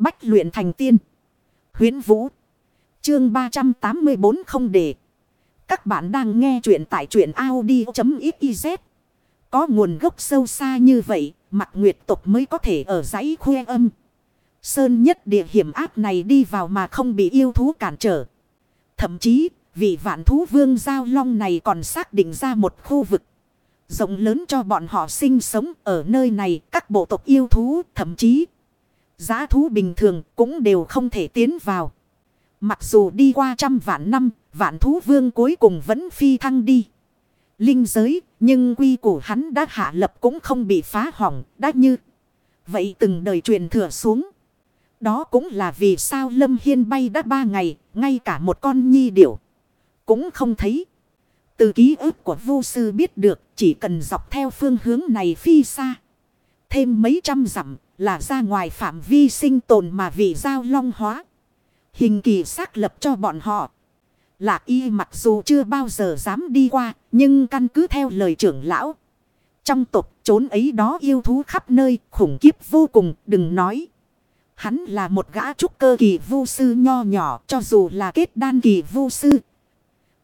Bách luyện thành tiên. Huyến Vũ. Chương 384 không để. Các bạn đang nghe truyện tại truyện Audi.xyz. Có nguồn gốc sâu xa như vậy, mặt nguyệt tục mới có thể ở dãy khuê âm. Sơn nhất địa hiểm áp này đi vào mà không bị yêu thú cản trở. Thậm chí, vị vạn thú vương giao long này còn xác định ra một khu vực rộng lớn cho bọn họ sinh sống ở nơi này. Các bộ tộc yêu thú, thậm chí giá thú bình thường cũng đều không thể tiến vào. Mặc dù đi qua trăm vạn năm, vạn thú vương cuối cùng vẫn phi thăng đi. Linh giới, nhưng quy củ hắn đã hạ lập cũng không bị phá hỏng, đã như. Vậy từng đời truyền thừa xuống. Đó cũng là vì sao Lâm Hiên bay đã ba ngày, ngay cả một con nhi điểu. Cũng không thấy. Từ ký ức của vô sư biết được, chỉ cần dọc theo phương hướng này phi xa. Thêm mấy trăm dặm là ra ngoài phạm vi sinh tồn mà vị giao long hóa. Hình kỳ xác lập cho bọn họ. Lạc y mặc dù chưa bao giờ dám đi qua, nhưng căn cứ theo lời trưởng lão. Trong tục trốn ấy đó yêu thú khắp nơi, khủng khiếp vô cùng, đừng nói. Hắn là một gã trúc cơ kỳ vu sư nho nhỏ, cho dù là kết đan kỳ vu sư.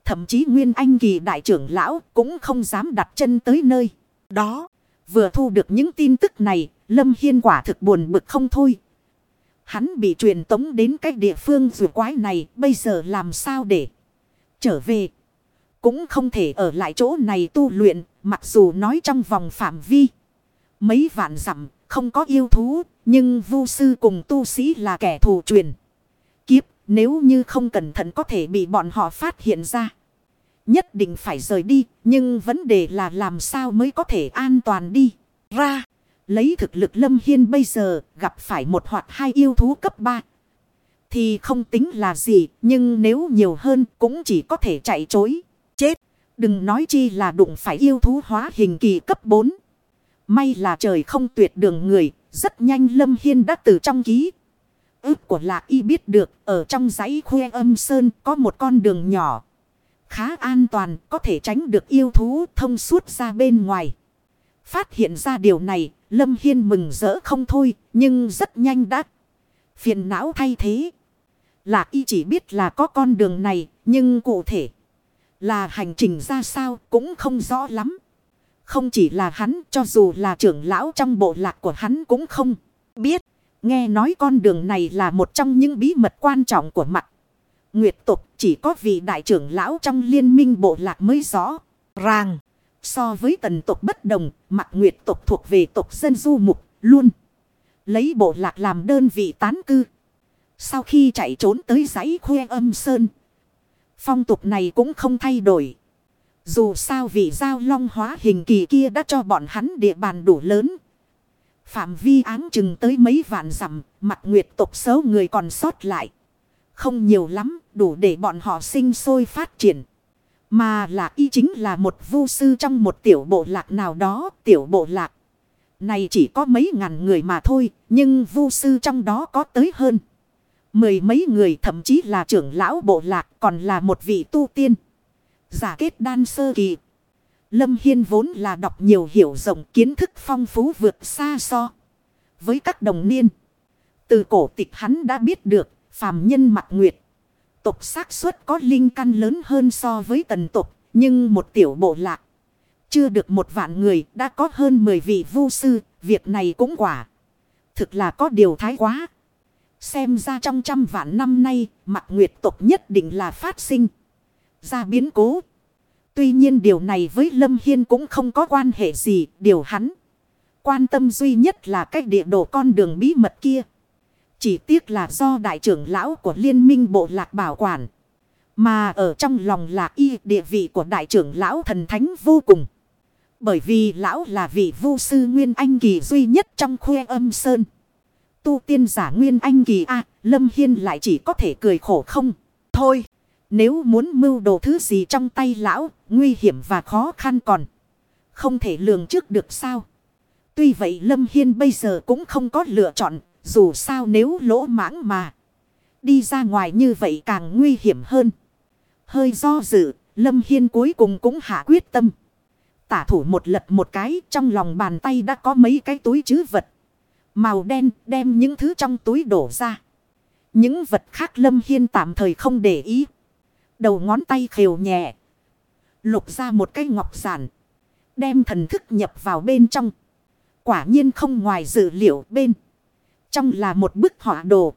Thậm chí nguyên anh kỳ đại trưởng lão cũng không dám đặt chân tới nơi. Đó, vừa thu được những tin tức này, Lâm Hiên quả thực buồn bực không thôi. Hắn bị truyền tống đến cái địa phương rùa quái này, bây giờ làm sao để trở về. Cũng không thể ở lại chỗ này tu luyện, mặc dù nói trong vòng phạm vi. Mấy vạn dặm không có yêu thú, nhưng vu sư cùng tu sĩ là kẻ thù truyền. Kiếp, nếu như không cẩn thận có thể bị bọn họ phát hiện ra. Nhất định phải rời đi, nhưng vấn đề là làm sao mới có thể an toàn đi. Ra, lấy thực lực Lâm Hiên bây giờ, gặp phải một hoặc hai yêu thú cấp 3. Thì không tính là gì, nhưng nếu nhiều hơn cũng chỉ có thể chạy chối. Chết, đừng nói chi là đụng phải yêu thú hóa hình kỳ cấp 4. May là trời không tuyệt đường người, rất nhanh Lâm Hiên đã từ trong ký. Ước của lạc y biết được, ở trong dãy khuê âm sơn có một con đường nhỏ. Khá an toàn, có thể tránh được yêu thú thông suốt ra bên ngoài. Phát hiện ra điều này, Lâm Hiên mừng rỡ không thôi, nhưng rất nhanh đã. Phiền não thay thế. Lạc y chỉ biết là có con đường này, nhưng cụ thể là hành trình ra sao cũng không rõ lắm. Không chỉ là hắn, cho dù là trưởng lão trong bộ lạc của hắn cũng không biết. Nghe nói con đường này là một trong những bí mật quan trọng của mặt. Nguyệt tục chỉ có vị đại trưởng lão trong liên minh bộ lạc mới rõ. Ràng, so với tần tộc bất đồng, mặt Nguyệt tộc thuộc về tộc dân du mục, luôn. Lấy bộ lạc làm đơn vị tán cư. Sau khi chạy trốn tới dãy khuê âm sơn. Phong tục này cũng không thay đổi. Dù sao vị giao long hóa hình kỳ kia đã cho bọn hắn địa bàn đủ lớn. Phạm vi áng chừng tới mấy vạn dặm, mặt nguyệt tộc số người còn sót lại. Không nhiều lắm, đủ để bọn họ sinh sôi phát triển. Mà là y chính là một vu sư trong một tiểu bộ lạc nào đó, tiểu bộ lạc. Này chỉ có mấy ngàn người mà thôi, nhưng vu sư trong đó có tới hơn. Mười mấy người thậm chí là trưởng lão bộ lạc còn là một vị tu tiên. Giả kết đan sơ kỳ. Lâm Hiên vốn là đọc nhiều hiểu rộng kiến thức phong phú vượt xa so. Với các đồng niên. Từ cổ tịch hắn đã biết được phàm nhân mặt nguyệt. Tục xác suất có linh căn lớn hơn so với tần tục. Nhưng một tiểu bộ lạc. Chưa được một vạn người đã có hơn 10 vị vu sư. Việc này cũng quả. Thực là có điều thái quá. Xem ra trong trăm vạn năm nay, mặt nguyệt Tộc nhất định là phát sinh. Ra biến cố. Tuy nhiên điều này với Lâm Hiên cũng không có quan hệ gì. Điều hắn quan tâm duy nhất là cách địa đồ con đường bí mật kia. Chỉ tiếc là do đại trưởng lão của liên minh bộ lạc bảo quản. Mà ở trong lòng lạc y địa vị của đại trưởng lão thần thánh vô cùng. Bởi vì lão là vị Vu sư Nguyên Anh Kỳ duy nhất trong khuê âm sơn tu tiên giả nguyên anh kỳ a Lâm Hiên lại chỉ có thể cười khổ không. Thôi, nếu muốn mưu đồ thứ gì trong tay lão, nguy hiểm và khó khăn còn. Không thể lường trước được sao. Tuy vậy Lâm Hiên bây giờ cũng không có lựa chọn, dù sao nếu lỗ mãng mà. Đi ra ngoài như vậy càng nguy hiểm hơn. Hơi do dự, Lâm Hiên cuối cùng cũng hạ quyết tâm. Tả thủ một lật một cái, trong lòng bàn tay đã có mấy cái túi chứ vật. Màu đen đem những thứ trong túi đổ ra. Những vật khác Lâm Hiên tạm thời không để ý. Đầu ngón tay khều nhẹ. Lục ra một cái ngọc giản. Đem thần thức nhập vào bên trong. Quả nhiên không ngoài dự liệu bên. Trong là một bức họa đồ.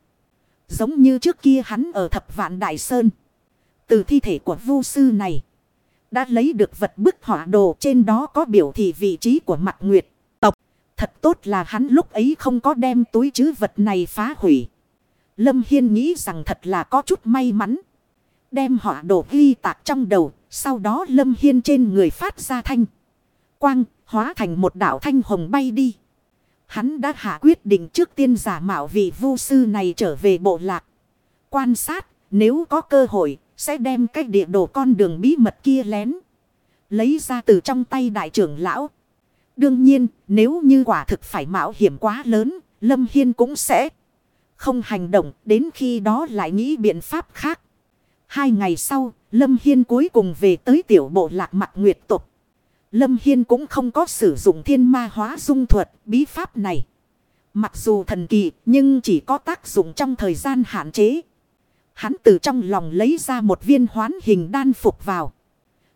Giống như trước kia hắn ở thập vạn Đại Sơn. Từ thi thể của vu sư này. Đã lấy được vật bức họa đồ trên đó có biểu thị vị trí của mặt nguyệt tộc. Thật tốt là hắn lúc ấy không có đem túi chứ vật này phá hủy. Lâm Hiên nghĩ rằng thật là có chút may mắn. Đem họa đồ ghi tạc trong đầu. Sau đó Lâm Hiên trên người phát ra thanh. Quang, hóa thành một đảo thanh hồng bay đi. Hắn đã hạ quyết định trước tiên giả mạo vị vu sư này trở về bộ lạc. Quan sát nếu có cơ hội sẽ đem cái địa đồ con đường bí mật kia lén. Lấy ra từ trong tay đại trưởng lão. Đương nhiên, nếu như quả thực phải mạo hiểm quá lớn, Lâm Hiên cũng sẽ không hành động đến khi đó lại nghĩ biện pháp khác. Hai ngày sau, Lâm Hiên cuối cùng về tới tiểu bộ lạc mặt nguyệt tục. Lâm Hiên cũng không có sử dụng thiên ma hóa dung thuật bí pháp này. Mặc dù thần kỳ nhưng chỉ có tác dụng trong thời gian hạn chế. Hắn từ trong lòng lấy ra một viên hoán hình đan phục vào.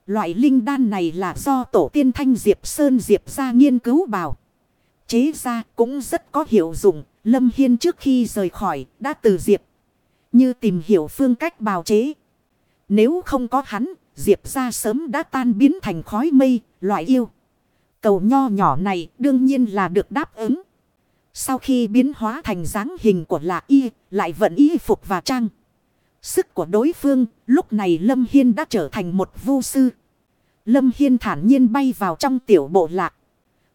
Loại linh đan này là do tổ tiên thanh Diệp Sơn Diệp ra nghiên cứu bảo. Chế ra cũng rất có hiệu dụng. Lâm Hiên trước khi rời khỏi đã từ Diệp. Như tìm hiểu phương cách bào chế. Nếu không có hắn, Diệp ra sớm đã tan biến thành khói mây, loại yêu. Cầu nho nhỏ này đương nhiên là được đáp ứng. Sau khi biến hóa thành dáng hình của lạ y, lại vận y phục và trang sức của đối phương, lúc này Lâm Hiên đã trở thành một vô sư. Lâm Hiên thản nhiên bay vào trong tiểu bộ lạc.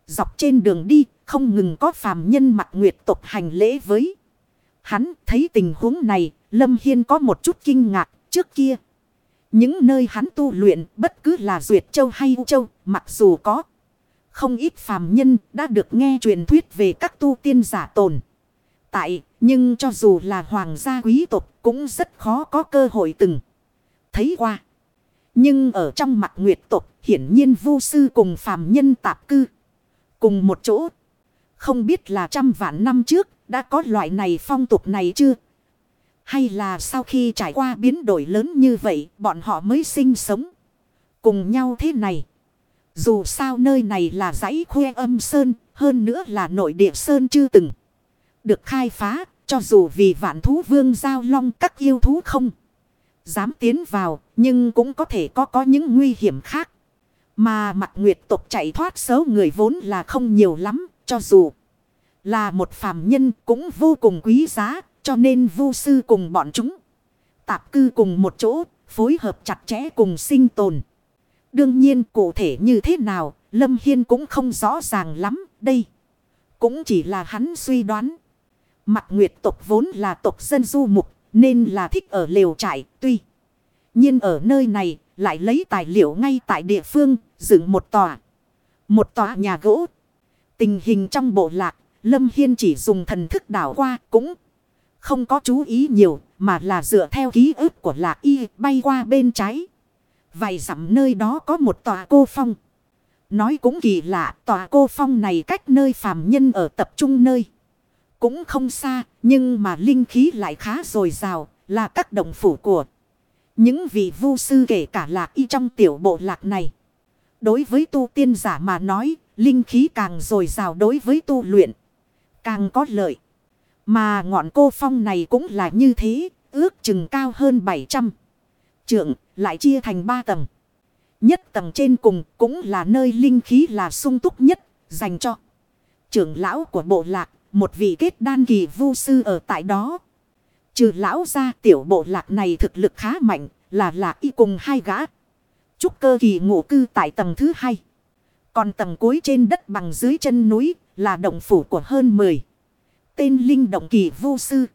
Dọc trên đường đi, không ngừng có phàm nhân mặt nguyệt tục hành lễ với. Hắn thấy tình huống này, Lâm Hiên có một chút kinh ngạc trước kia. Những nơi hắn tu luyện, bất cứ là Duyệt Châu hay U Châu, mặc dù có. Không ít phàm nhân đã được nghe truyền thuyết về các tu tiên giả tồn. Tại, nhưng cho dù là hoàng gia quý tộc cũng rất khó có cơ hội từng thấy qua. Nhưng ở trong mặt nguyệt tộc, hiển nhiên vu sư cùng phàm nhân tạp cư. Cùng một chỗ. Không biết là trăm vạn năm trước, đã có loại này phong tục này chưa? Hay là sau khi trải qua biến đổi lớn như vậy, bọn họ mới sinh sống cùng nhau thế này? Dù sao nơi này là dãy khuê âm sơn, hơn nữa là nội địa sơn chưa từng được khai phá, cho dù vì vạn thú vương giao long các yêu thú không dám tiến vào, nhưng cũng có thể có có những nguy hiểm khác. Mà mặt nguyệt tộc chạy thoát số người vốn là không nhiều lắm, cho dù là một phàm nhân cũng vô cùng quý giá, cho nên vu sư cùng bọn chúng tạp cư cùng một chỗ, phối hợp chặt chẽ cùng sinh tồn. Đương nhiên cụ thể như thế nào, Lâm Hiên cũng không rõ ràng lắm, đây cũng chỉ là hắn suy đoán. Mặt nguyệt tộc vốn là tộc dân du mục, nên là thích ở lều trại, tuy nhiên ở nơi này lại lấy tài liệu ngay tại địa phương, dựng một tòa. Một tòa nhà gỗ. Tình hình trong bộ lạc, Lâm Hiên chỉ dùng thần thức đảo qua cũng không có chú ý nhiều, mà là dựa theo ký ức của lạc y bay qua bên trái. Vài dặm nơi đó có một tòa cô phong. Nói cũng kỳ lạ, tòa cô phong này cách nơi phàm nhân ở tập trung nơi. Cũng không xa, nhưng mà linh khí lại khá dồi dào, là các động phủ của những vị vu sư kể cả lạc y trong tiểu bộ lạc này. Đối với tu tiên giả mà nói, linh khí càng dồi dào đối với tu luyện, càng có lợi. Mà ngọn cô phong này cũng là như thế, ước chừng cao hơn 700 trượng, lại chia thành 3 tầng. Nhất tầng trên cùng cũng là nơi linh khí là sung túc nhất, dành cho trưởng lão của bộ lạc, một vị kết đan kỳ vu sư ở tại đó. Trừ lão ra tiểu bộ lạc này thực lực khá mạnh, là lạc y cùng hai gã. Trúc cơ kỳ ngộ cư tại tầng thứ hai. Còn tầng cuối trên đất bằng dưới chân núi là động phủ của hơn 10. Tên linh động kỳ vô sư.